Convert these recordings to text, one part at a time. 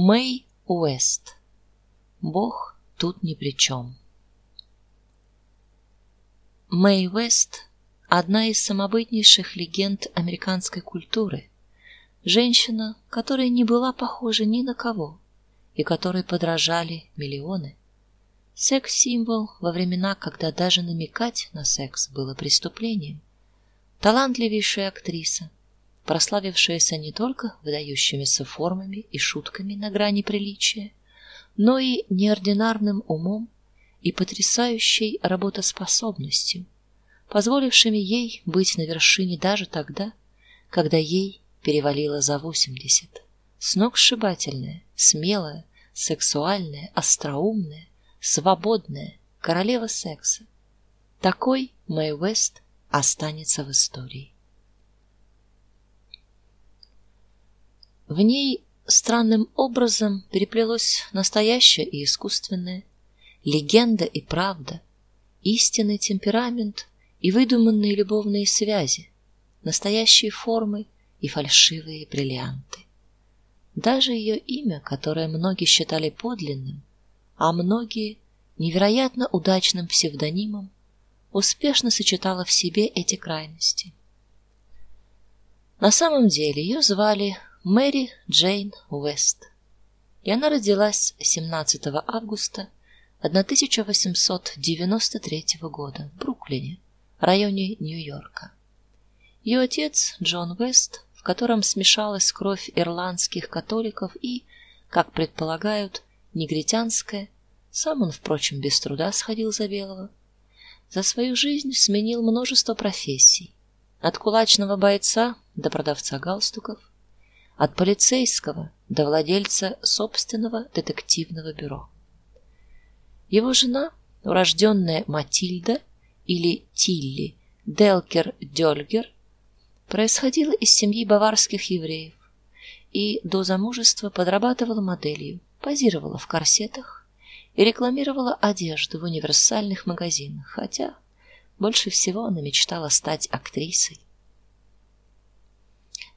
Мэй Уэст. Бог тут ни при чем. Мэй Уэст одна из самобытнейших легенд американской культуры. Женщина, которая не была похожа ни на кого и которой подражали миллионы. Секс-символ во времена, когда даже намекать на секс было преступлением. Талантливейшая актриса, прославившаяся не только выдающимися формами и шутками на грани приличия, но и неординарным умом и потрясающей работоспособностью, позволившими ей быть на вершине даже тогда, когда ей перевалило за восемьдесят. Сногсшибательная, смелая, сексуальная, остроумная, свободная королева секса. Такой Мэй Уэст останется в истории. В ней странным образом переплелось настоящее и искусственное, легенда и правда, истинный темперамент и выдуманные любовные связи, настоящие формы и фальшивые бриллианты. Даже ее имя, которое многие считали подлинным, а многие невероятно удачным псевдонимом, успешно сочетала в себе эти крайности. На самом деле ее звали Мэри Джейн Уэст, и она родилась 17 августа 1893 года в Бруклине, районе Нью-Йорка. Ее отец Джон Уэст, в котором смешалась кровь ирландских католиков и, как предполагают, негритянская, сам он, впрочем, без труда сходил за белого. За свою жизнь сменил множество профессий: от кулачного бойца до продавца галстуков, от полицейского до владельца собственного детективного бюро. Его жена, урожденная Матильда или Тилли Делкер Дёльгер, происходила из семьи баварских евреев и до замужества подрабатывала моделью позировала в корсетах и рекламировала одежду в универсальных магазинах, хотя больше всего она мечтала стать актрисой.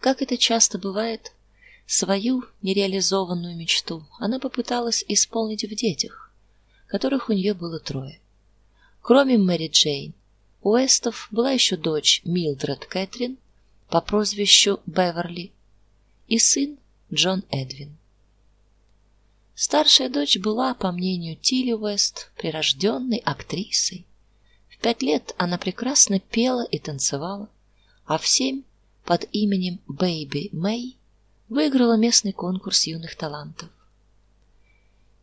Как это часто бывает, свою нереализованную мечту она попыталась исполнить в детях, которых у нее было трое. Кроме Мэри Джейн, у Эстов была еще дочь Милдред Кэтрин по прозвищу Беверли и сын Джон Эдвин. Старшая дочь была, по мнению Тилли Уэст, прирожденной актрисой. В пять лет она прекрасно пела и танцевала, а в семь под именем Бэйби Мэй выиграла местный конкурс юных талантов.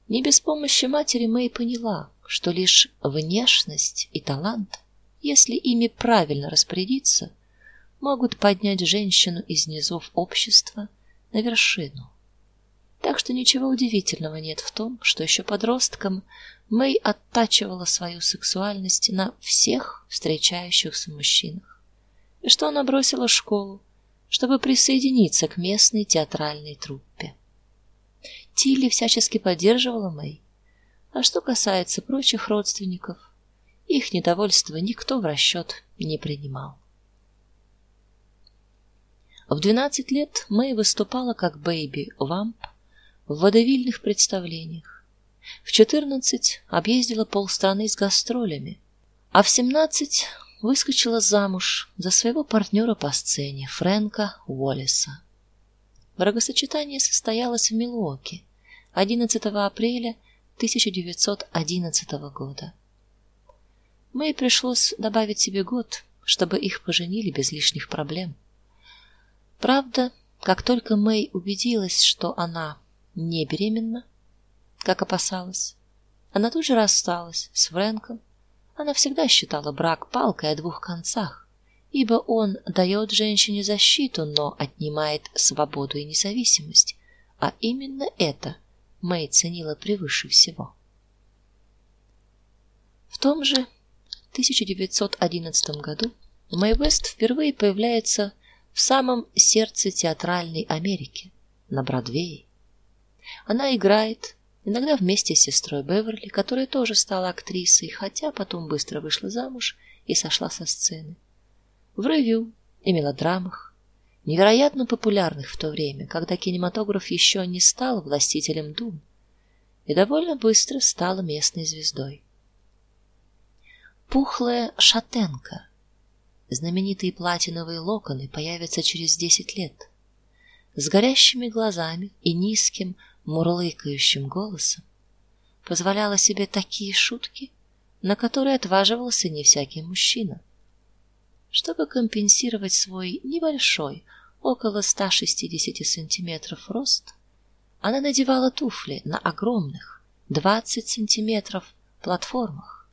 Не без помощи матери Мэй поняла, что лишь внешность и талант, если ими правильно распорядиться, могут поднять женщину из низов общества на вершину. Так что ничего удивительного нет в том, что еще подростком Мэй оттачивала свою сексуальность на всех встречающихся мужчинах. Что она бросила школу, чтобы присоединиться к местной театральной труппе. Тилли всячески поддерживала Мэй. А что касается прочих родственников, их недовольство никто в расчет не принимал. В 12 лет Мэй выступала как baby vamp в водевильных представлениях. В 14 объездила полстраны с гастролями, а в 17 выскочила замуж за своего партнера по сцене Фрэнка Уоллеса. Бракосочетание состоялось в Милуоке 11 апреля 1911 года. Мэй пришлось добавить себе год, чтобы их поженили без лишних проблем. Правда, как только Мэй убедилась, что она не беременна, как опасалась. Она тут же рассталась с Фрэнком. Она всегда считала брак палкой о двух концах, ибо он дает женщине защиту, но отнимает свободу и независимость, а именно это Мэй ценила превыше всего. В том же 1911 году Мэй Вест впервые появляется в самом сердце театральной Америки, на Бродвее. Она играет, иногда вместе с сестрой Беверли, которая тоже стала актрисой, хотя потом быстро вышла замуж и сошла со сцены. В ревю и мелодрамах, невероятно популярных в то время, когда кинематограф еще не стал властителем дум, и довольно быстро стала местной звездой. Пухлая шатенка. Знаменитые платиновые локоны появятся через десять лет. С горящими глазами и низким мурлыкающим голосом позволяла себе такие шутки, на которые отваживался не всякий мужчина. Чтобы компенсировать свой небольшой, около 160 сантиметров рост, она надевала туфли на огромных 20 сантиметров платформах,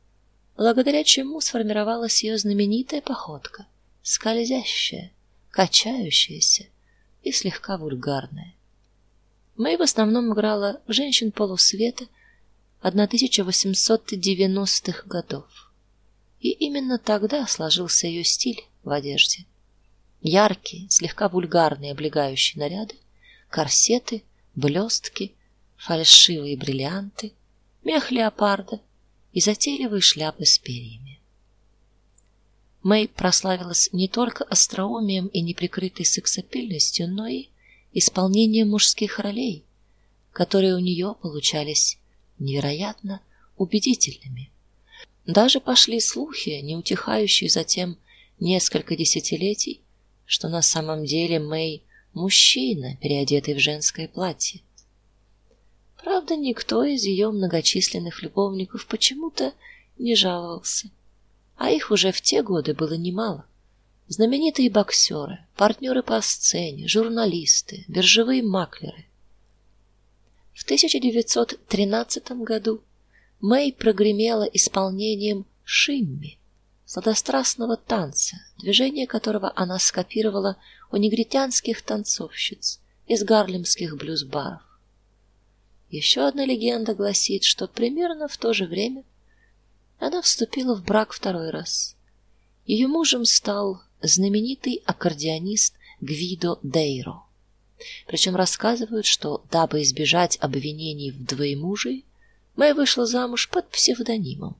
благодаря чему сформировалась ее знаменитая походка, скользящая, качающаяся и слегка вульгарная. Мэй в основном играла женщин полусвета 1890-х годов. И именно тогда сложился ее стиль в одежде. Яркие, слегка вульгарные облегающие наряды, корсеты, блестки, фальшивые бриллианты, мех леопарда и затейливые шляпы с перьями. Мэй прославилась не только остроумием и неприкрытой сексапильностью, но и исполнением мужских ролей, которые у нее получались невероятно убедительными. Даже пошли слухи, не утихающие затем несколько десятилетий, что на самом деле Мэй мужчина, переодетый в женское платье. Правда, никто из ее многочисленных любовников почему-то не жаловался, а их уже в те годы было немало. Знаменитые боксеры, партнеры по сцене, журналисты, биржевые маклеры. В 1913 году Мэй прогремела исполнением Шимми, сладострастного танца, движение которого она скопировала у негритянских танцовщиц из гарлемских блюз-баров. Еще одна легенда гласит, что примерно в то же время она вступила в брак второй раз. Ее мужем стал знаменитый аккордеонист Гвидо Дейро. Причем рассказывают, что дабы избежать обвинений в двоемужии, Мэй вышла замуж под псевдонимом,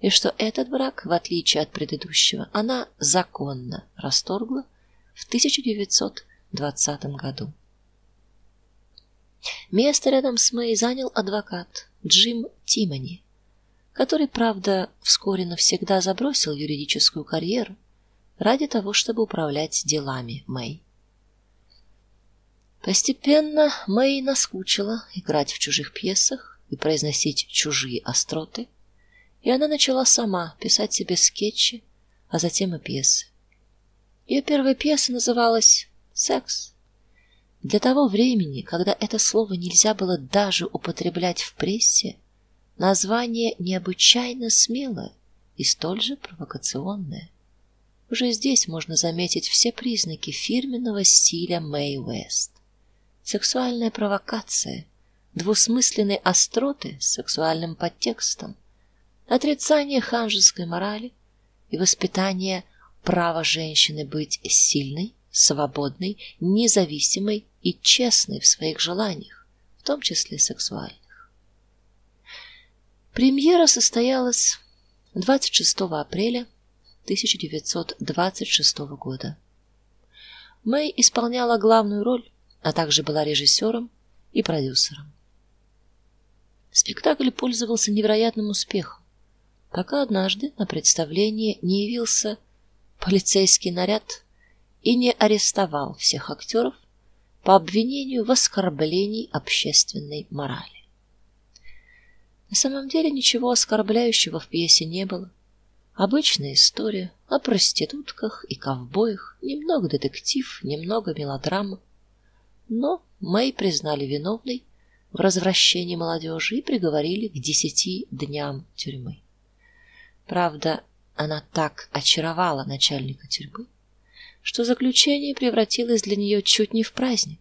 и что этот брак, в отличие от предыдущего, она законно расторгла в 1920 году. Место рядом с Мэй занял адвокат Джим Тимони, который, правда, вскоре навсегда забросил юридическую карьеру ради того, чтобы управлять делами Мэй. Постепенно Мэй наскучила играть в чужих пьесах и произносить чужие остроты, и она начала сама писать себе скетчи, а затем и пьесы. Ее первая пьеса называлась Секс. Для того времени, когда это слово нельзя было даже употреблять в прессе, название необычайно смелое и столь же провокационное. Уже здесь можно заметить все признаки фирменного стиля Мэй Уэст сексуальная провокация, двусмысленные остроты с сексуальным подтекстом, отрицание ханжеской морали и воспитание права женщины быть сильной, свободной, независимой и честной в своих желаниях, в том числе сексуальных. Премьера состоялась 26 апреля 1926 года. Мэй исполняла главную роль а также была режиссером и продюсером. Спектакль пользовался невероятным успехом, пока однажды на представление не явился полицейский наряд и не арестовал всех актеров по обвинению в оскорблении общественной морали. На самом деле ничего оскорбляющего в пьесе не было. Обычная история о проститутках и ковбоях, немного детектив, немного мелодрама. Но Мэй признали виновной в развращении молодежи и приговорили к десяти дням тюрьмы. Правда, она так очаровала начальника тюрьмы, что заключение превратилось для нее чуть не в праздник.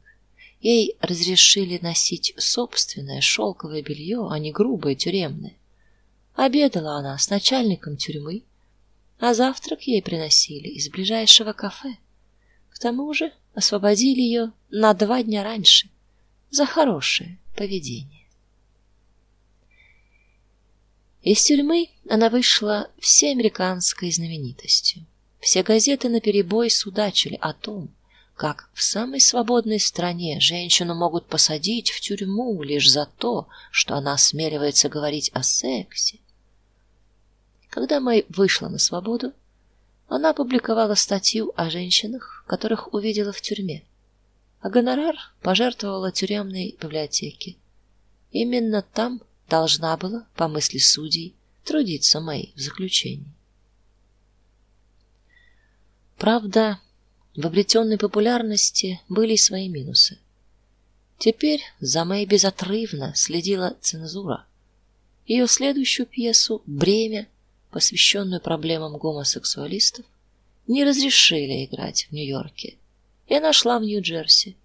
Ей разрешили носить собственное шелковое белье, а не грубое тюремное. Обедала она с начальником тюрьмы, а завтрак ей приносили из ближайшего кафе. К тому же освободили ее на два дня раньше за хорошее поведение. Из тюрьмы она вышла всеамериканской знаменитостью. Все газеты наперебой судачили о том, как в самой свободной стране женщину могут посадить в тюрьму лишь за то, что она осмеливается говорить о сексе. Когда Мэй вышла на свободу, она опубликовала статью о женщинах, которых увидела в тюрьме. А гонорар пожертвовала тюремной библиотеке. Именно там должна была, по мысли судей, трудиться Мэй в заключении. Правда, в обретенной популярности были свои минусы. Теперь за Мэй безотрывно следила цензура. Ее следующую пьесу Бремя, посвященную проблемам гомосексуалистов, не разрешили играть в Нью-Йорке. И она шла в Нью-Джерси.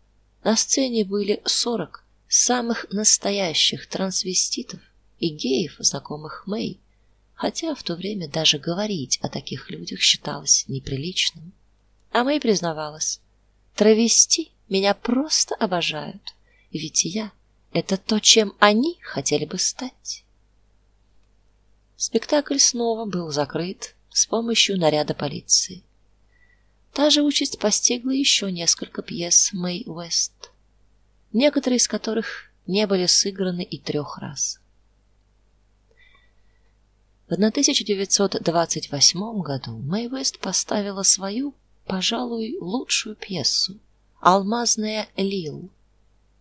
На сцене были сорок самых настоящих трансвеститов и геев, знакомых Мэй, хотя в то время даже говорить о таких людях считалось неприличным. А Мэй признавалась: "Травести меня просто обожают, ведь я это то, чем они хотели бы стать". Спектакль снова был закрыт с помощью наряда полиции. Та же участь постигла еще несколько пьес Мэй Уэст, некоторые из которых не были сыграны и трех раз. В 1928 году Мэй Уэст поставила свою пожалуй, лучшую пьесу Алмазная Лил,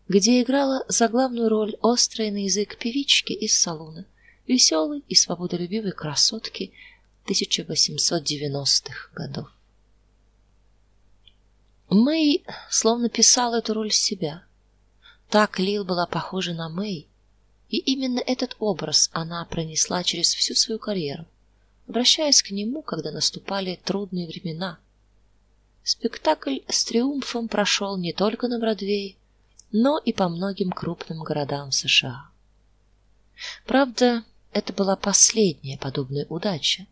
где играла заглавную роль острая на язык певички из салона, веселой и свободолюбивой красотки 1890-х годов. Мэй словно писала эту роль себя. Так Лил была похожа на Мэй, и именно этот образ она пронесла через всю свою карьеру, обращаясь к нему, когда наступали трудные времена Спектакль с триумфом прошел не только на Бродвее, но и по многим крупным городам США. Правда, это была последняя подобная удача.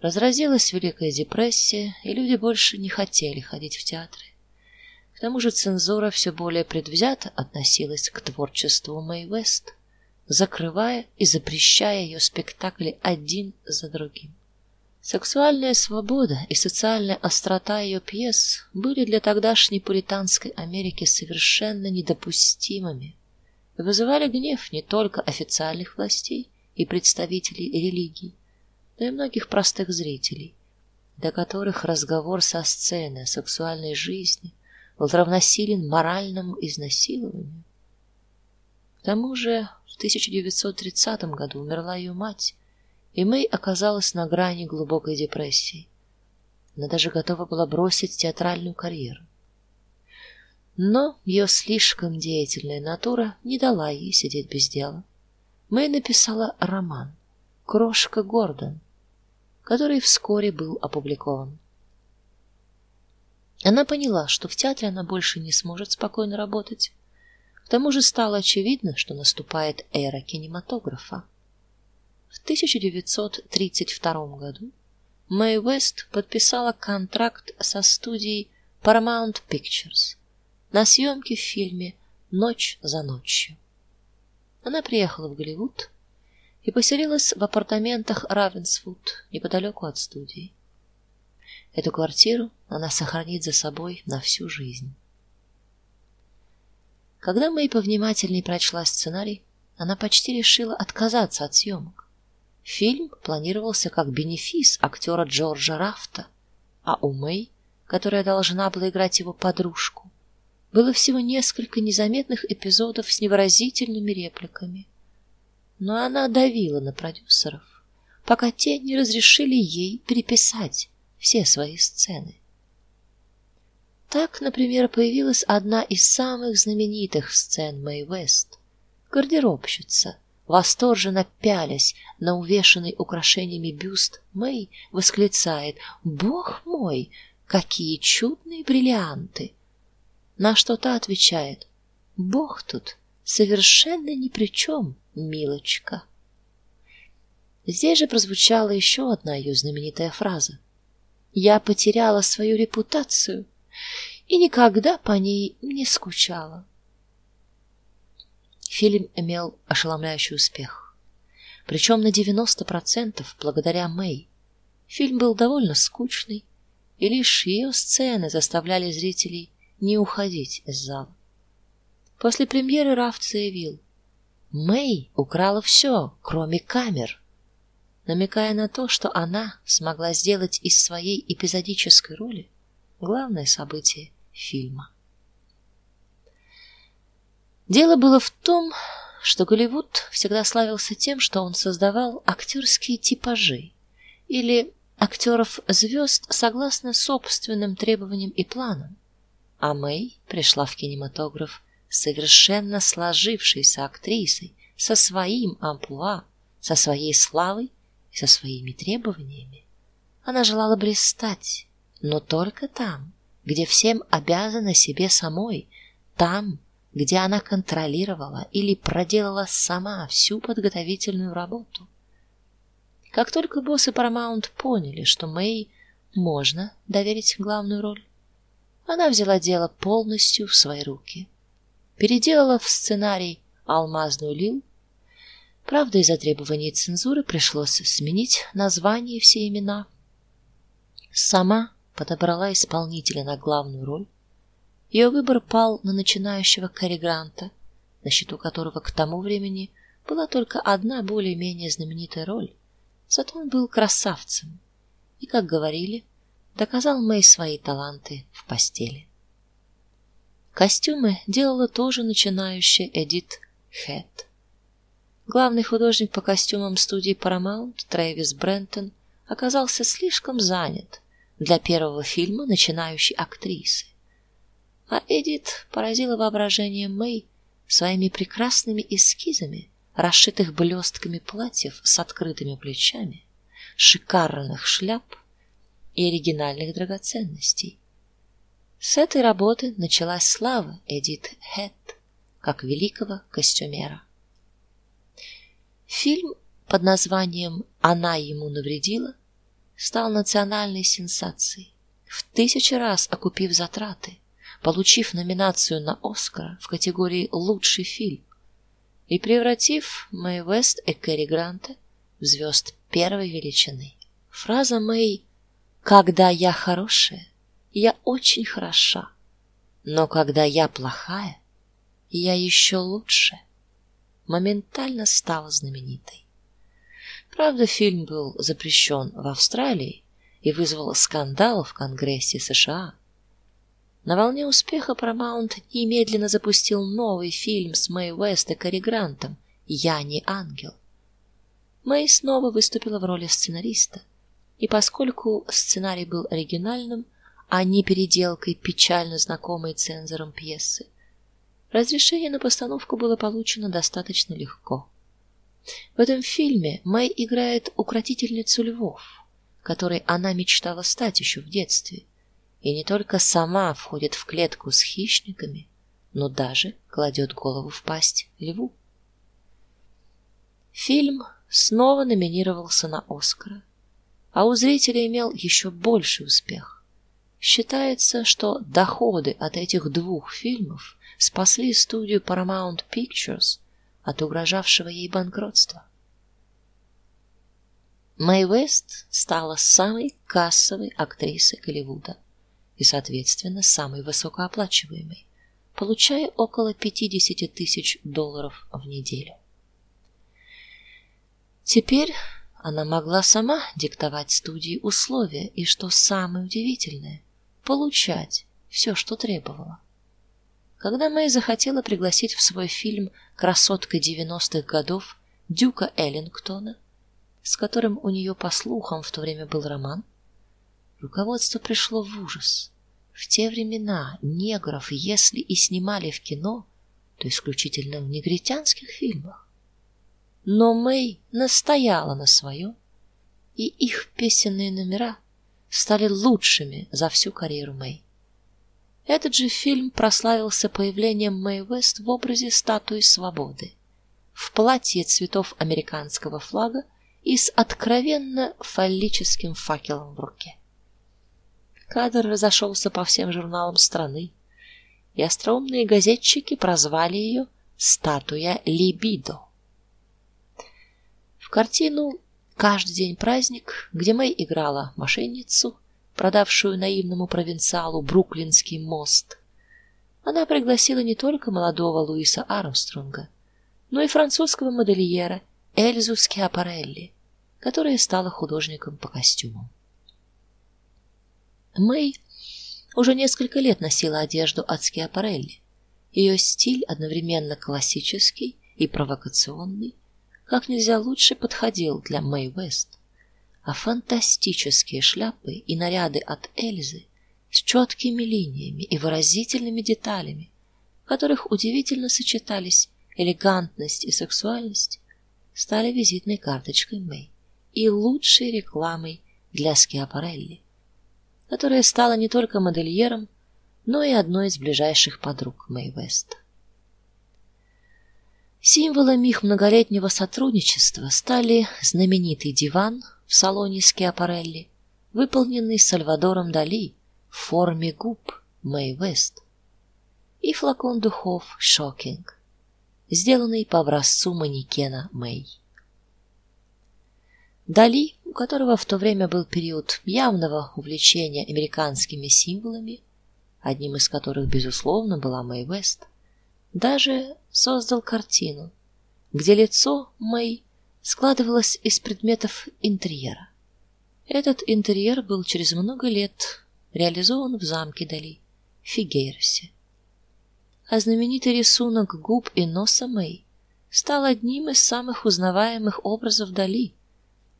Разразилась Великая депрессия, и люди больше не хотели ходить в театры. К тому же цензура все более предвзято относилась к творчеству Мэй Вест, закрывая и запрещая ее спектакли один за другим. Сексуальная свобода и социальная острота ее пьес были для тогдашней пуританской Америки совершенно недопустимыми и вызывали гнев не только официальных властей и представителей религий, но и многих простых зрителей, для которых разговор со сцены о сексуальной жизни был равносилен моральному изнасилованию. К тому же в 1930 году умерла ее мать, и Мэй оказалась на грани глубокой депрессии. Она даже готова была бросить театральную карьеру. Но ее слишком деятельная натура не дала ей сидеть без дела. Мэй написала роман Крошка Гордон, который вскоре был опубликован. Она поняла, что в театре она больше не сможет спокойно работать. К тому же стало очевидно, что наступает эра кинематографа. В 1932 году Мэй Уэст подписала контракт со студией Paramount Pictures на съемки в фильме Ночь за ночью. Она приехала в Голливуд и поселилась в апартаментах Равенсвуд, неподалеку от студии. Эту квартиру она сохранит за собой на всю жизнь. Когда Мэй повнимательнее прочла сценарий, она почти решила отказаться от съемок. Фильм планировался как бенефис актера Джорджа Рафта, а у Мэй, которая должна была играть его подружку, было всего несколько незаметных эпизодов с невыразительными репликами. Но она давила на продюсеров, пока те не разрешили ей переписать все свои сцены. Так, например, появилась одна из самых знаменитых сцен Мэй Вест гардеробщица, восторженно пялясь на увешанный украшениями бюст, Мэй восклицает: "Бог мой, какие чудные бриллианты!" На что та отвечает: "Бог тут совершенно ни при чем, милочка". Здесь же прозвучала еще одна ее знаменитая фраза: "Я потеряла свою репутацию и никогда по ней не скучала". Фильм имел ошеломляющий успех. Причем на 90% благодаря Мэй. Фильм был довольно скучный, и лишь ее сцены заставляли зрителей не уходить из зала. После премьеры Рафт заявил: "Мэй украла все, кроме камер", намекая на то, что она смогла сделать из своей эпизодической роли главное событие фильма. Дело было в том, что Голливуд всегда славился тем, что он создавал актерские типажи или актеров звезд согласно собственным требованиям и планам. А Мэй пришла в кинематограф совершенно сложившейся актрисой со своим амплуа, со своей славой и со своими требованиями. Она желала блистать, но только там, где всем обязана себе самой, там, где она контролировала или проделала сама всю подготовительную работу. Как только боссы Paramount поняли, что Мэй можно доверить главную роль, она взяла дело полностью в свои руки. Переделала в сценарий алмазную лил. Правда, из-за требований цензуры пришлось сменить название и все имена. Сама подобрала исполнителя на главную роль ее выбор пал на начинающего Кэрри Гранта, на счету которого к тому времени была только одна более-менее знаменитая роль. Зато он был красавцем и, как говорили, доказал Мэй свои таланты в постели. Костюмы делала тоже начинающая Эдит Хэт. Главный художник по костюмам студии Paramount, Трэвис Брентон, оказался слишком занят для первого фильма начинающей актрисы а Эдит поразила воображение Мэй своими прекрасными эскизами расшитых блестками платьев с открытыми плечами, шикарных шляп и оригинальных драгоценностей. С этой работы началась слава Эдит Хэт как великого костюмера. Фильм под названием Она ему навредила стал национальной сенсацией, в тысячи раз окупив затраты получив номинацию на Оскар в категории лучший фильм и превратив Мэй Вест и Кэрри Гранта в звезд первой величины. Фраза Мэй «Когда я хорошая, я очень хороша, но когда я плохая, я еще лучше» моментально стала знаменитой. Правда, фильм был запрещен в Австралии и вызвал скандал в Конгрессе США. На волне успеха Paramount немедленно запустил новый фильм с Мэй Уэст и Кэрри Грантом «Я не ангел». Мэй снова выступила в роли сценариста, и поскольку сценарий был оригинальным, а не переделкой печально знакомой цензором пьесы, разрешение на постановку было получено достаточно легко. В этом фильме Мэй играет укротительницу львов, которой она мечтала стать еще в детстве и не только сама входит в клетку с хищниками, но даже кладет голову в пасть льву. Фильм снова номинировался на Оскара, а у зрителей имел еще больший успех. Считается, что доходы от этих двух фильмов спасли студию Paramount Pictures от угрожавшего ей банкротства. Мэй Вест стала самой кассовой актрисой Голливуда и, соответственно, самый высокооплачиваемый, получая около 50 тысяч долларов в неделю. Теперь она могла сама диктовать студии условия и, что самое удивительное, получать все, что требовала. Когда Мэй захотела пригласить в свой фильм красотка 90-х годов Дюка Эллингтона, с которым у нее по слухам в то время был роман, руководство пришло в ужас. В те времена негров, если и снимали в кино, то исключительно в негритянских фильмах. Но Мэй настояла на своем, и их песенные номера стали лучшими за всю карьеру Мэй. Этот же фильм прославился появлением Мэй Вест в образе статуи свободы, в платье цветов американского флага и с откровенно фаллическим факелом в руке. Кадр разошелся по всем журналам страны, и остроумные газетчики прозвали ее статуя либидо. Картину Каждый день праздник, где Мэй играла мошенницу, продавшую наивному провинциалу Бруклинский мост, она пригласила не только молодого Луиса Армстронга, но и французского модельера Эльзу Скиапарелли, которая стала художником по костюмам. Мэй уже несколько лет носила одежду от Скиапарелли. Ее стиль одновременно классический и провокационный, как нельзя лучше подходил для Мэй Вест. А фантастические шляпы и наряды от Эльзы с четкими линиями и выразительными деталями, в которых удивительно сочетались элегантность и сексуальность, стали визитной карточкой Мэй и лучшей рекламой для Скиапарелли которая стала не только модельером, но и одной из ближайших подруг Мэй Вест. Символом их многолетнего сотрудничества стали знаменитый диван в салоне Скиапарелли, выполненный Сальвадором Дали в форме губ Мэй Вест, и флакон духов Шокинг, сделанный по образцу манекена Мэй. Дали у которого в то время был период явного увлечения американскими символами, одним из которых безусловно была Мэй Вест, даже создал картину, где лицо Мэй складывалось из предметов интерьера. Этот интерьер был через много лет реализован в замке Дали, в. А знаменитый рисунок губ и носа Мэй стал одним из самых узнаваемых образов Дали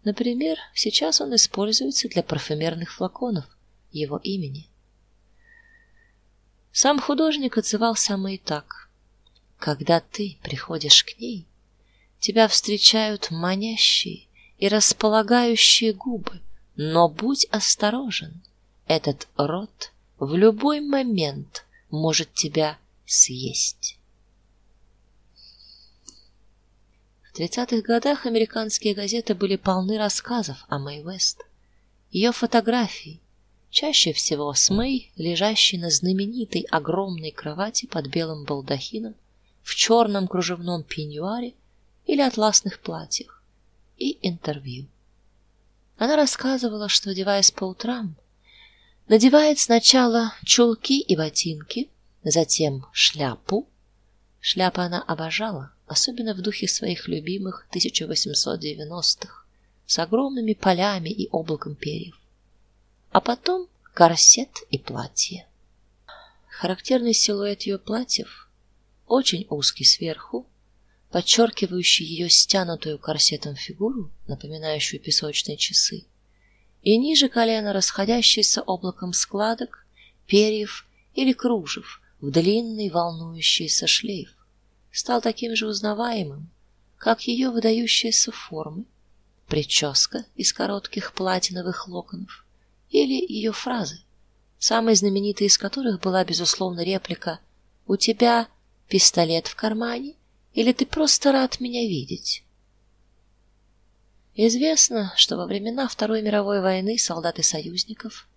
Например, сейчас он используется для парфюмерных флаконов его имени. Сам художник отзывался Мэй так: когда ты приходишь к ней, тебя встречают манящие и располагающие губы, но будь осторожен, этот рот в любой момент может тебя съесть. В 30-х годах американские газеты были полны рассказов о Мэй Вест. Ее фотографии, чаще всего с Мэй, лежащей на знаменитой огромной кровати под белым балдахином, в черном кружевном пеньюаре или атласных платьях, и интервью. Она рассказывала, что одеваясь по утрам, надевает сначала чулки и ботинки, затем шляпу. Шляпу она обожала, особенно в духе своих любимых 1890-х, с огромными полями и облаком перьев. А потом корсет и платье. Характерный силуэт ее платьев, очень узкий сверху, подчеркивающий ее стянутую корсетом фигуру, напоминающую песочные часы, и ниже колена расходящийся облаком складок, перьев или кружев в длинный волнующийся шлейф. Стал таким же узнаваемым, как ее выдающиеся формы, прическа из коротких платиновых локонов или ее фразы, самой знаменитой из которых была безусловно реплика: "У тебя пистолет в кармане или ты просто рад меня видеть?" Известно, что во времена Второй мировой войны солдаты союзников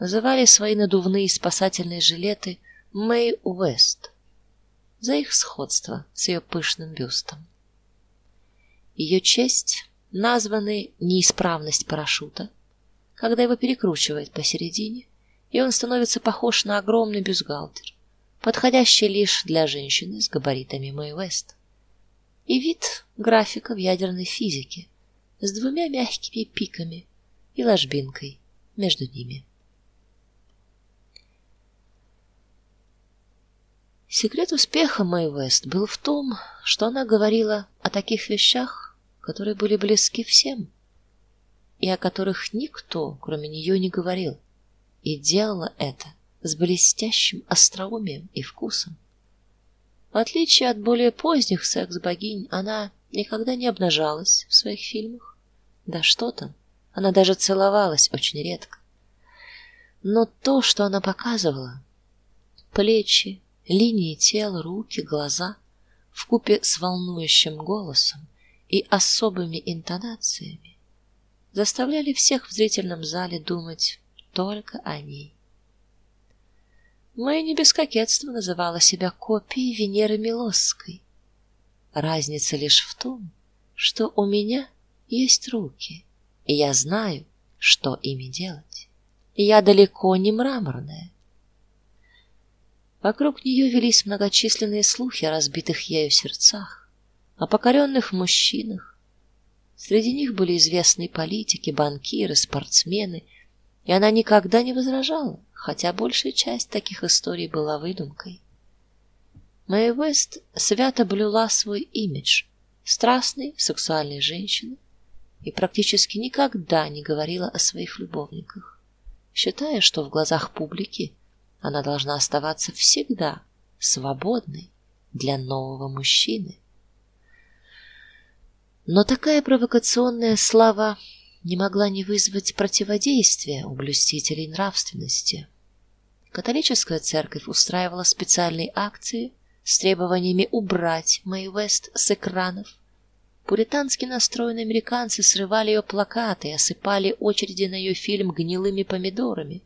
называли свои надувные спасательные жилеты Мэй Уэст за их сходство с ее пышным бюстом. Ее честь названы неисправность парашюта, когда его перекручивает посередине, и он становится похож на огромный бюстгальтер, подходящий лишь для женщины с габаритами Мэй Вест. И вид графика в ядерной физике с двумя мягкими пиками и ложбинкой между ними. Секрет успеха Мэй Вест был в том, что она говорила о таких вещах, которые были близки всем, и о которых никто, кроме нее, не говорил, и делала это с блестящим остроумием и вкусом. В отличие от более поздних секс-богинь, она никогда не обнажалась в своих фильмах. Да что там, она даже целовалась очень редко. Но то, что она показывала, плечи, линии тела, руки, глаза в купе с волнующим голосом и особыми интонациями заставляли всех в зрительном зале думать только о ней. Мэй не без кокетства называла себя копией Венеры Милосской. Разница лишь в том, что у меня есть руки, и я знаю, что ими делать. И я далеко не мраморная. Вокруг нее велись многочисленные слухи о разбитых ею сердцах, о покоренных мужчинах. Среди них были известные политики, банкиры, спортсмены, и она никогда не возражала, хотя большая часть таких историй была выдумкой. Мэй Вест свято блюла свой имидж страстной сексуальной женщины и практически никогда не говорила о своих любовниках, считая, что в глазах публики она должна оставаться всегда свободной для нового мужчины. Но такая провокационная слава не могла не вызвать противодействия у блюстителей нравственности. Католическая церковь устраивала специальные акции с требованиями убрать Мэй Вест с экранов. Пуритански настроенные американцы срывали ее плакаты и осыпали очереди на ее фильм гнилыми помидорами,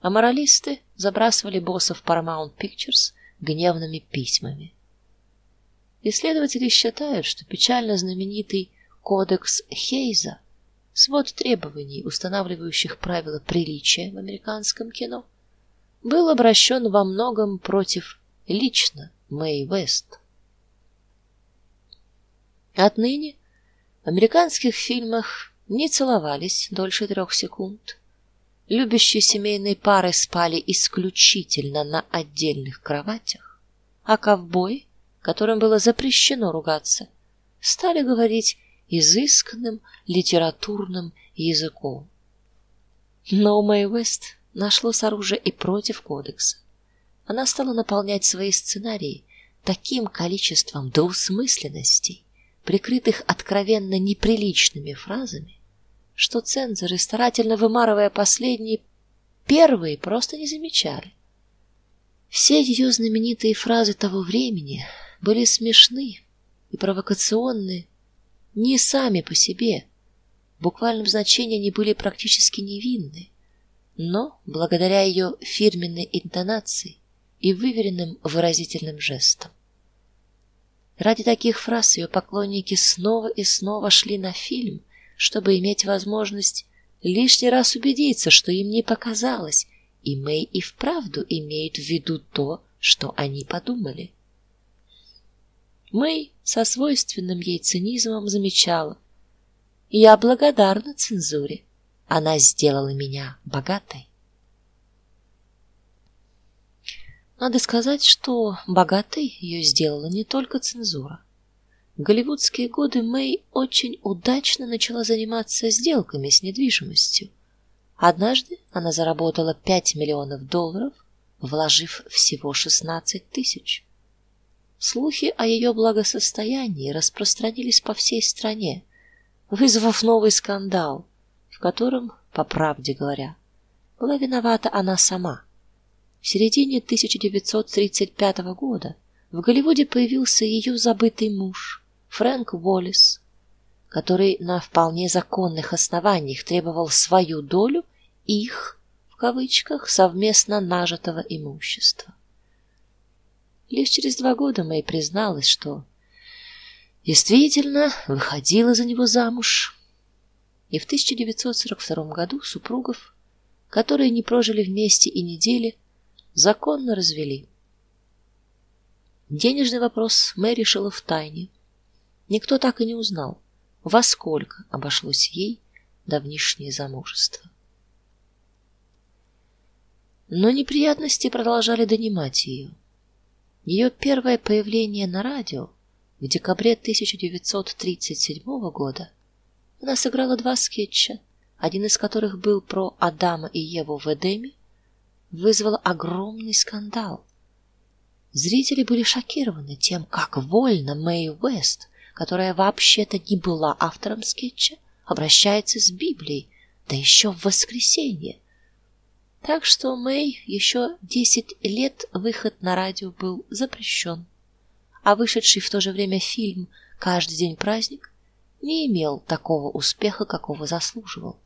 а моралисты забрасывали боссов Paramount Pictures гневными письмами. Исследователи считают, что печально знаменитый кодекс Хейза, свод требований, устанавливающих правила приличия в американском кино, был обращен во многом против лично Мэй Вест. Отныне в американских фильмах не целовались дольше трех секунд. Любящие семейные пары спали исключительно на отдельных кроватях, а ковбой, которым было запрещено ругаться, стали говорить изысканным литературным языком. Но Мэй Вест нашлось оружие и против кодекса. Она стала наполнять свои сценарии таким количеством двусмысленностей, прикрытых откровенно неприличными фразами, что цензоры, старательно вымарывая последние, первые просто не замечали. Все ее знаменитые фразы того времени были смешны и провокационны не сами по себе. В буквальном значении они были практически невинны, но благодаря ее фирменной интонации и выверенным выразительным жестам. Ради таких фраз ее поклонники снова и снова шли на фильм, чтобы иметь возможность лишний раз убедиться, что им не показалось, и Мэй и вправду имеет в виду то, что они подумали. Мэй со свойственным ей цинизмом замечала: "Я благодарна цензуре. Она сделала меня богатой". Надо сказать, что богатой ее сделала не только цензура. В голливудские годы Мэй очень удачно начала заниматься сделками с недвижимостью. Однажды она заработала 5 миллионов долларов, вложив всего 16 тысяч. Слухи о ее благосостоянии распространились по всей стране, вызвав новый скандал, в котором, по правде говоря, была виновата она сама. В середине 1935 года в Голливуде появился ее забытый муж Фрэнк Уоллес, который на вполне законных основаниях требовал свою долю их в кавычках совместно нажитого имущества. Лишь через два года Мэй призналась, что действительно выходила за него замуж. И в 1942 году супругов, которые не прожили вместе и недели, законно развели. Денежный вопрос Мэй решила в тайне. Никто так и не узнал, во сколько обошлось ей давнишнее замужество. Но неприятности продолжали донимать ее. Ее первое появление на радио в декабре 1937 года она сыграла два скетча, один из которых был про Адама и Еву в Эдеме, вызвал огромный скандал. Зрители были шокированы тем, как вольно Мэй Уэст, которая вообще-то не была автором скетча, обращается с Библией, да еще в воскресенье. Так что Мэй еще десять лет выход на радио был запрещен, а вышедший в то же время фильм Каждый день праздник не имел такого успеха, какого заслуживал.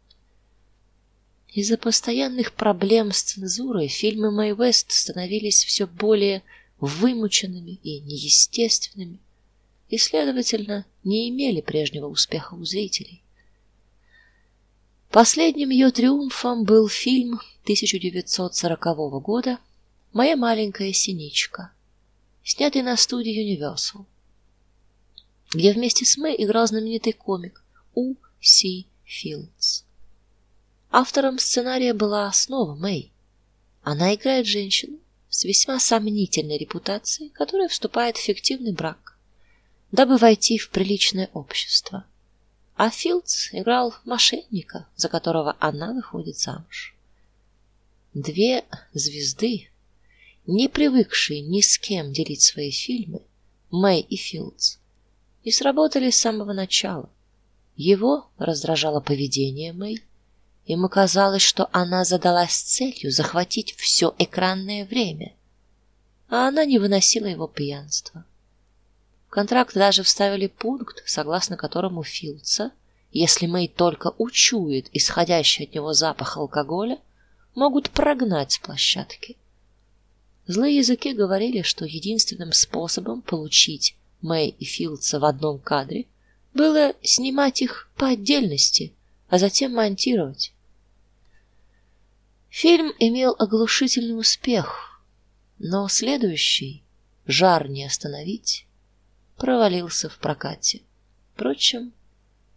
Из-за постоянных проблем с цензурой фильмы Мэй Вест становились все более вымученными и неестественными, и, следовательно, не имели прежнего успеха у зрителей. Последним ее триумфом был фильм 1940 года Моя маленькая синичка, снятый на студии Universal, где вместе с Мэй играл знаменитый комик У. Си Филдс. Автором сценария была снова Мэй. Она играет женщину с весьма сомнительной репутацией, которая вступает в фиктивный брак, дабы войти в приличное общество. А Филдс играл мошенника, за которого она выходит замуж. Две звезды, не привыкшие ни с кем делить свои фильмы, Мэй и Филдс, и сработали с самого начала. Его раздражало поведение Мэй, Ему казалось, что она задалась целью захватить все экранное время, а она не выносила его пьянства. Контракт даже вставили пункт, согласно которому Филдса, если Мэй только учует исходящий от него запах алкоголя, могут прогнать с площадки. Злые языки говорили, что единственным способом получить Мэй и Филдса в одном кадре было снимать их по отдельности, а затем монтировать. Фильм имел оглушительный успех, но следующий «Жар не остановить» провалился в прокате. Впрочем,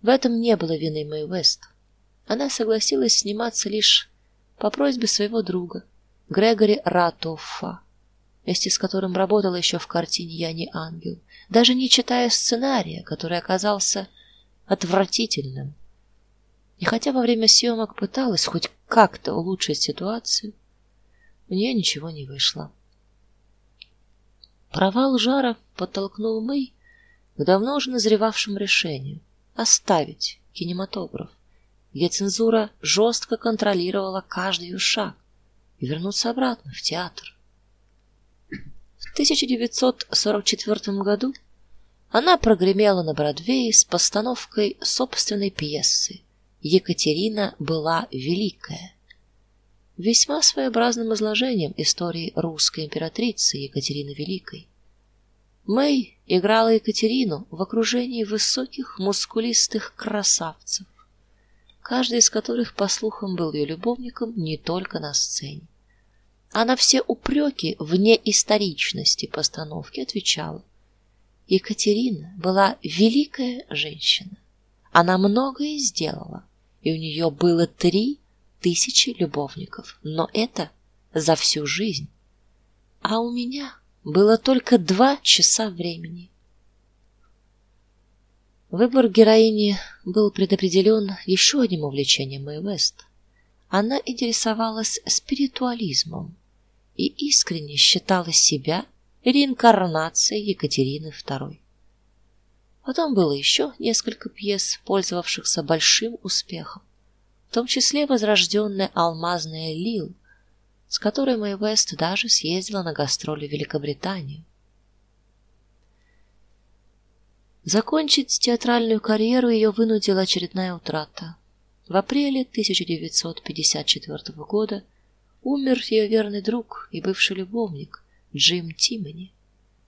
в этом не было вины Мэй Вест. Она согласилась сниматься лишь по просьбе своего друга Грегори Ратоффа, вместе с которым работала еще в картине Я не ангел, даже не читая сценария, который оказался отвратительным. И хотя во время съемок пыталась хоть как-то улучшить ситуацию, у нее ничего не вышло. Провал жара подтолкнул Мэй к давно уже назревавшему решению оставить кинематограф, где цензура жестко контролировала каждый ее шаг, и вернуться обратно в театр. В 1944 году она прогремела на Бродвее с постановкой собственной пьесы Екатерина была великая. Весьма своеобразным изложением истории русской императрицы Екатерины Великой. Мэй играла Екатерину в окружении высоких, мускулистых красавцев, каждый из которых, по слухам, был ее любовником не только на сцене. А на все упреки в неисторичности постановки отвечала: Екатерина была великая женщина. Она многое сделала и у нее было три тысячи любовников, но это за всю жизнь. А у меня было только два часа времени. Выбор героини был предопределен еще одним увлечением Мэй Вест. Она интересовалась спиритуализмом и искренне считала себя реинкарнацией Екатерины II. Потом было еще несколько пьес, пользовавшихся большим успехом, в том числе возрожденная алмазная Лил, с которой Мэй Вест даже съездила на гастроли в Великобританию. Закончить театральную карьеру ее вынудила очередная утрата. В апреле 1954 года умер ее верный друг и бывший любовник Джим Тимони,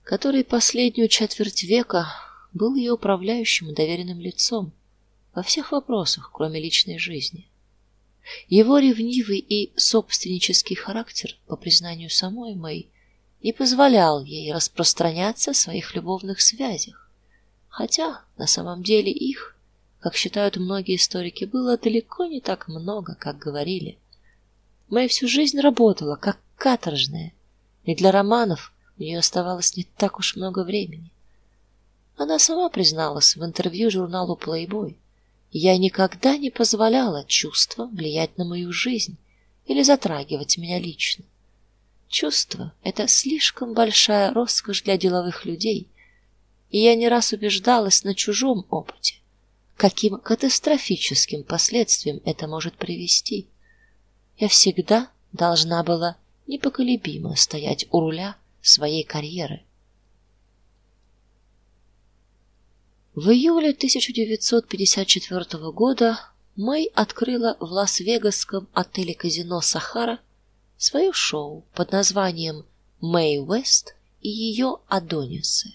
который последнюю четверть века был ее управляющим и доверенным лицом во всех вопросах, кроме личной жизни. Его ревнивый и собственнический характер, по признанию самой Мэй, не позволял ей распространяться о своих любовных связях, хотя на самом деле их, как считают многие историки, было далеко не так много, как говорили. Мэй всю жизнь работала как каторжная, и для романов у нее оставалось не так уж много времени. Она сама призналась в интервью журналу Playboy: "Я никогда не позволяла чувствам влиять на мою жизнь или затрагивать меня лично. Чувства это слишком большая роскошь для деловых людей, и я не раз убеждалась на чужом опыте, каким катастрофическим последствиям это может привести. Я всегда должна была непоколебимо стоять у руля своей карьеры. В июле 1954 года Мэй открыла в Лас-Вегасском отеле-казино Сахара свое шоу под названием Мэй Уэст и ее Адонисы.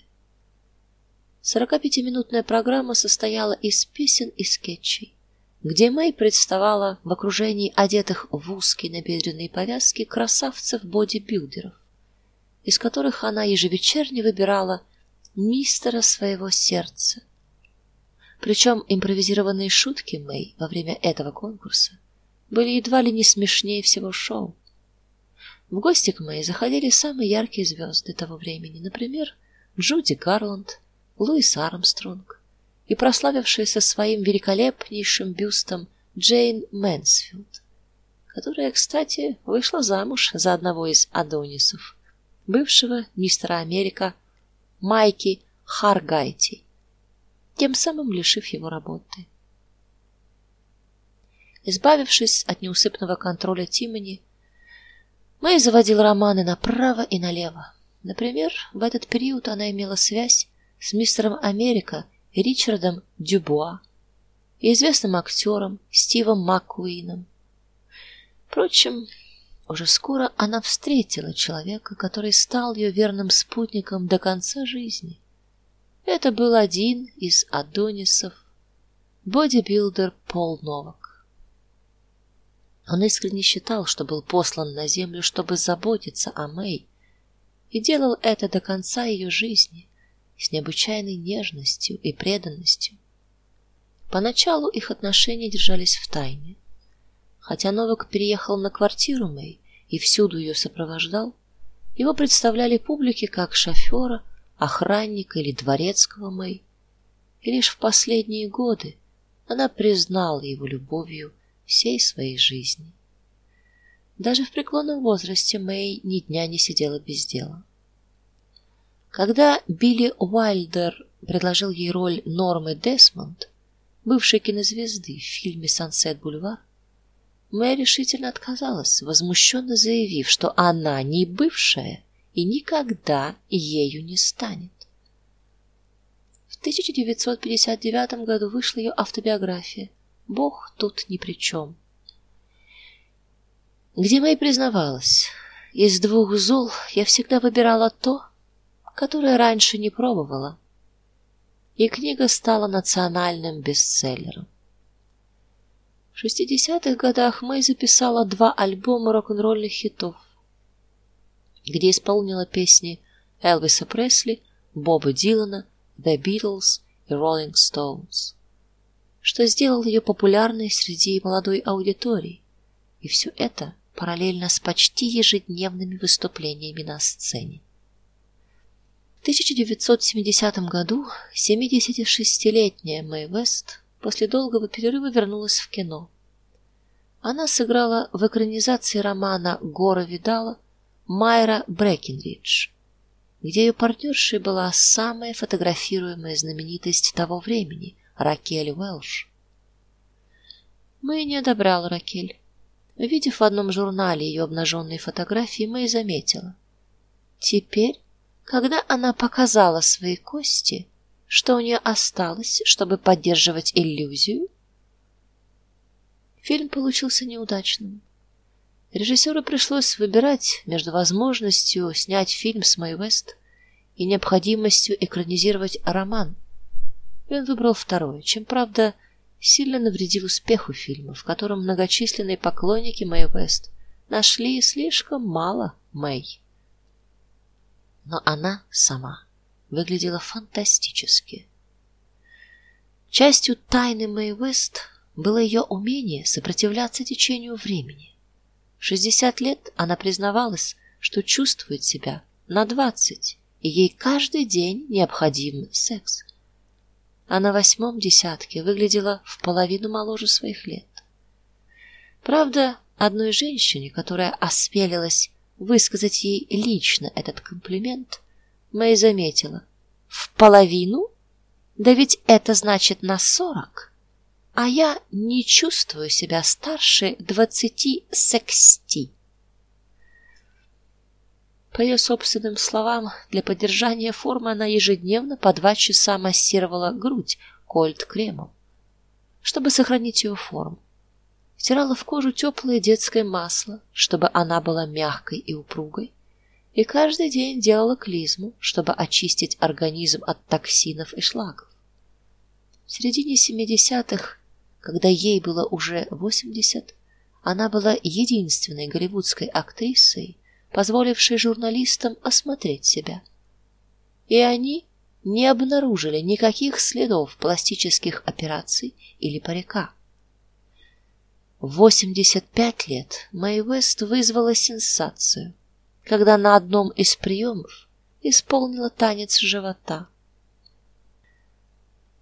45-минутная программа состояла из песен и скетчей, где Мэй представала в окружении одетых в узкие набедренные повязки красавцев-бодибилдеров. из которых она ежевечерне выбирала мистера своего сердца. Причем импровизированные шутки Мэй во время этого конкурса были едва ли не смешнее всего шоу. В гости к Мэй заходили самые яркие звезды того времени, например, Джуди Гарланд, Луис Армстронг и прославившаяся своим великолепнейшим бюстом Джейн Мэнсфилд, которая, кстати, вышла замуж за одного из Адонисов, бывшего мистера Америка Майки Харгайти, тем самым лишив его работы. Избавившись от неусыпного контроля Тимони, Мэй заводил романы направо и налево. Например, в этот период она имела связь с мистером Америка Ричардом Дюбуа и известным актером Стивом Маккуином. Впрочем, уже скоро она встретила человека, который стал ее верным спутником до конца жизни. Это был один из Адонисов, бодибилдер Пол Новак. Он искренне считал, что был послан на землю, чтобы заботиться о Мэй, и делал это до конца ее жизни с необычайной нежностью и преданностью. Поначалу их отношения держались в тайне. Хотя Новак переехал на квартиру Мэй и всюду ее сопровождал, его представляли публике как шофера, охранника или дворецкого Мэй. И лишь в последние годы она признала его любовью всей своей жизни. Даже в преклонном возрасте Мэй ни дня не сидела без дела. Когда Билли Уайлдер предложил ей роль Нормы Десмонд, бывшей кинозвезды в фильме Сансет Бульвар, Мэй решительно отказалась, возмущенно заявив, что она не бывшая и никогда ею не станет. В 1959 году вышла ее автобиография Бог тут ни при чем. Где Мэй признавалась: из двух зол я всегда выбирала то, которое раньше не пробовала. И книга стала национальным бестселлером. В 60-х годах Мэй записала два альбома рок-н-ролльных хитов, где исполнила песни Элвиса Пресли, Боба Дилана, The Beatles и Rolling Stones, что сделало ее популярной среди молодой аудитории. И все это параллельно с почти ежедневными выступлениями на сцене. В 1970 году 76-летняя Мэй Вест после долгого перерыва вернулась в кино. Она сыграла в экранизации романа Гора Видала Майра Брэкенридж, где ее партнершей была самая фотографируемая знаменитость того времени Ракель Уэлш. Мэй не одобряла Ракель. Увидев в одном журнале ее обнаженные фотографии, Мэй заметила: теперь когда она показала свои кости, что у нее осталось, чтобы поддерживать иллюзию? Фильм получился неудачным. Режиссеру пришлось выбирать между возможностью снять фильм с Мэй Вест и необходимостью экранизировать роман. И он выбрал второе, чем правда сильно навредил успеху фильма, в котором многочисленные поклонники Мэй Вест нашли слишком мало Мэй но она сама выглядела фантастически. Частью тайны Мэй Вест было ее умение сопротивляться течению времени. В 60 лет она признавалась, что чувствует себя на двадцать, и ей каждый день необходим секс. А на восьмом десятке выглядела в половину моложе своих лет. Правда, одной женщине, которая осмелилась высказать ей лично этот комплимент, Мэй заметила: "В половину? Да ведь это значит на сорок, а я не чувствую себя старше двадцати сексти". По ее собственным словам, для поддержания формы она ежедневно по два часа массировала грудь кольт-кремом, чтобы сохранить ее форму втирала в кожу теплое детское масло, чтобы она была мягкой и упругой, и каждый день делала клизму, чтобы очистить организм от токсинов и шлаков. В середине семидесятых, когда ей было уже восемьдесят, она была единственной голливудской актрисой, позволивший журналистам осмотреть себя. И они не обнаружили никаких следов пластических операций или парика. В 85 лет Мэй Вест вызвала сенсацию, когда на одном из приемов исполнила танец живота.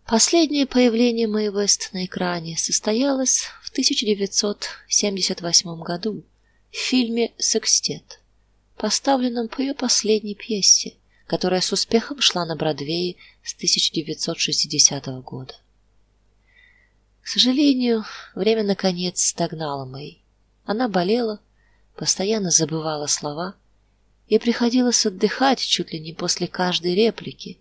Последнее появление Мэй Вест на экране состоялось в 1978 году в фильме Секстет, поставленном по ее последней пьесе, которая с успехом шла на Бродвее с 1960 года. К сожалению, время наконец догнало Мэй. Она болела, постоянно забывала слова, и приходилось отдыхать чуть ли не после каждой реплики,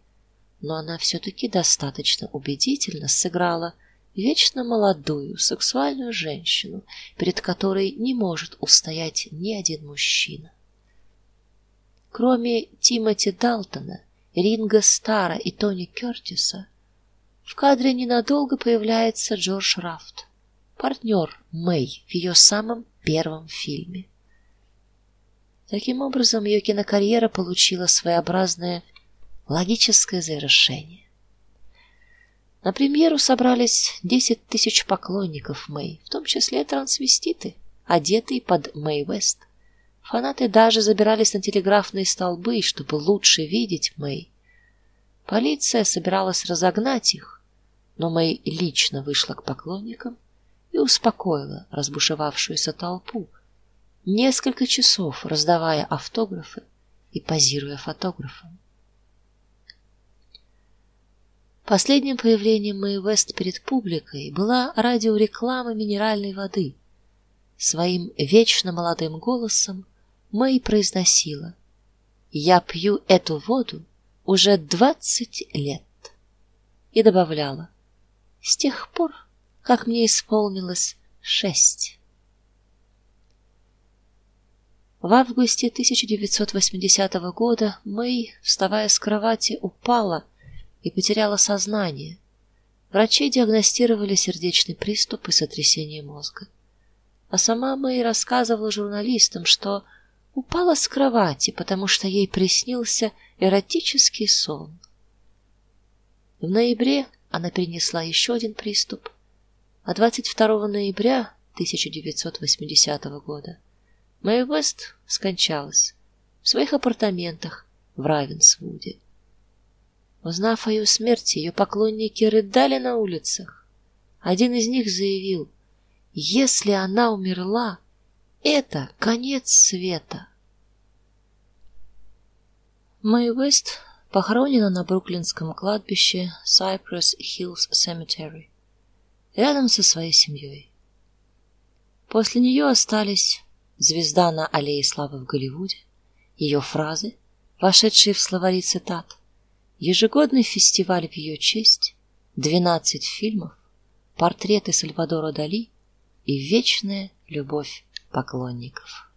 но она все таки достаточно убедительно сыграла вечно молодую сексуальную женщину, перед которой не может устоять ни один мужчина. Кроме Тимоти Далтона, Ринга Стара и Тони Кёртиса, в кадре ненадолго появляется Джордж Рафт, партнер Мэй в ее самом первом фильме. Таким образом, ее кинокарьера получила своеобразное логическое завершение. На премьеру собрались 10 тысяч поклонников Мэй, в том числе трансвеститы, одетые под Мэй Вест. Фанаты даже забирались на телеграфные столбы, чтобы лучше видеть Мэй. Полиция собиралась разогнать их, но Мэй лично вышла к поклонникам и успокоила разбушевавшуюся толпу, несколько часов раздавая автографы и позируя фотографам. Последним появлением Мэй Вест перед публикой была радиореклама минеральной воды. Своим вечно молодым голосом Мэй произносила: "Я пью эту воду уже двадцать лет". И добавляла: "С тех пор, как мне исполнилось шесть". В августе 1980 года Мэй, вставая с кровати, упала и потеряла сознание. Врачи диагностировали сердечный приступ и сотрясение мозга. А сама Мэй рассказывала журналистам, что упала с кровати, потому что ей приснился эротический сон. В ноябре она перенесла еще один приступ, а 22 ноября 1980 года Мэй Вест скончалась в своих апартаментах в Равенсвуде. Узнав о ее смерти, ее поклонники рыдали на улицах. Один из них заявил: "Если она умерла, это конец света". Мэй Вест похоронена на бруклинском кладбище Cypress Hills Cemetery, рядом со своей семьей. После нее остались звезда на аллее славы в Голливуде, ее фразы, вошедшие в словари цитат, ежегодный фестиваль в ее честь, 12 фильмов, портреты Сальвадора Дали и вечная любовь поклонников.